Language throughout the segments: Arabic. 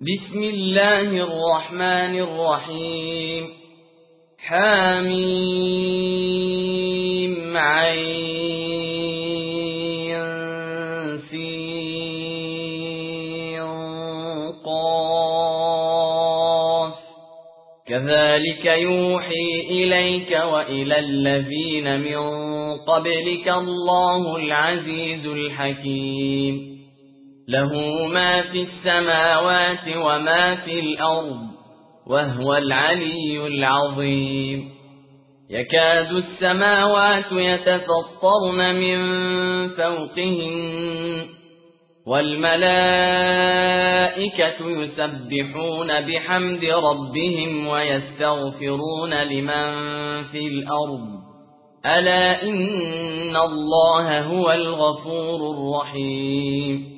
بسم الله الرحمن الرحيم. حاميم عين سينقاف كذلك يوحي إليك وإلى الذين من قبلك الله العزيز الحكيم. له ما في السماوات وما في الأرض وهو العلي العظيم. يكاد السماوات يتفطرن من فوقهن والملائكة يسبحون بحمد ربهم ويستغفرون لمن في الأرض. ألا إن الله هو الغفور الرحيم.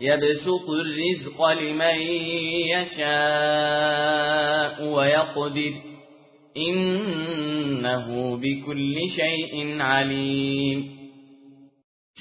يبسط الرزق لمن يشاء ويقدر. إنه بكل شيء عليم.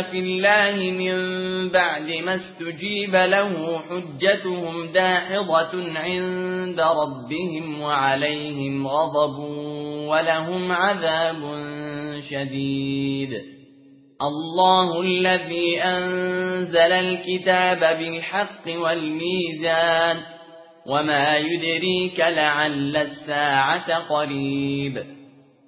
في الله من بعد ما استجيب له حجتهم داحضة عند ربهم وعليهم غضب ولهم عذاب شديد. الله الذي أنزل الكتاب بالحق والميزان وما يدريك لعل الساعة قريب.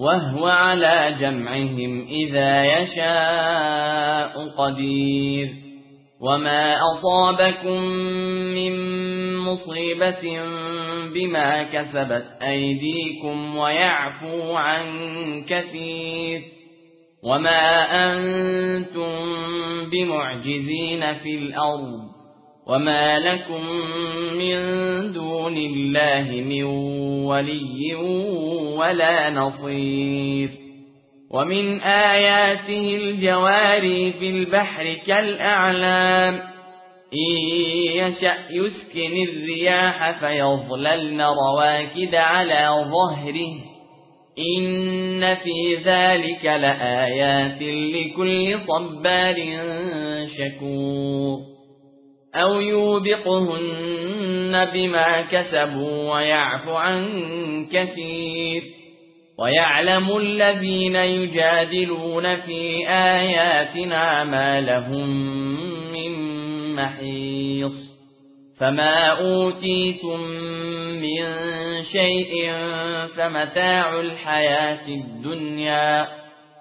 وهو على جمعهم إذا يشاء قدير. وما أصابكم من مصيبة بما كسبت أيديكم ويعفو عن كثير. وما أنتم بمعجزين في الأرض. وما لكم من دون الله من ولي ولا نصير ومن آياته الجواري في البحر كالأعلام إن يشأ يسكن الرياح فيظللن رواكد على ظهره إن في ذلك لآيات لكل صبار شكور أو يوبقهن بما كسبوا ويعفو عن كثير ويعلم الذين يجادلون في آياتنا ما لهم من محيص فما أوتيتم من شيء فمتاع الحياة الدنيا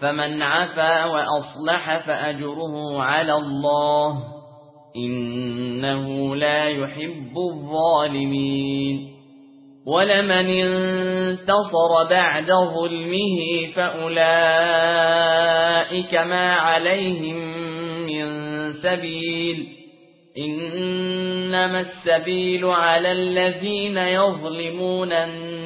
فمن عفا وأصلح فأجره على الله إنه لا يحب الظالمين. ولمن انتصر بعد ظلمه فأولئك ما عليهم من سبيل. إنما السبيل على الذين يظلمون الناس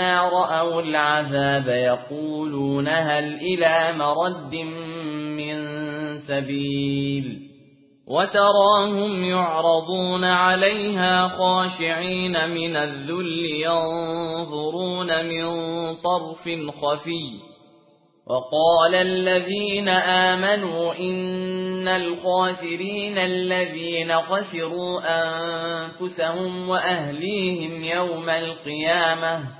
رأوا العذاب يقولون هل إلى مرد من سبيل وتراهم يعرضون عليها خاشعين من الذل ينظرون من طرف خفي وقال الذين آمنوا إن الخاسرين الذين خسروا أنفسهم وأهليهم يوم القيامة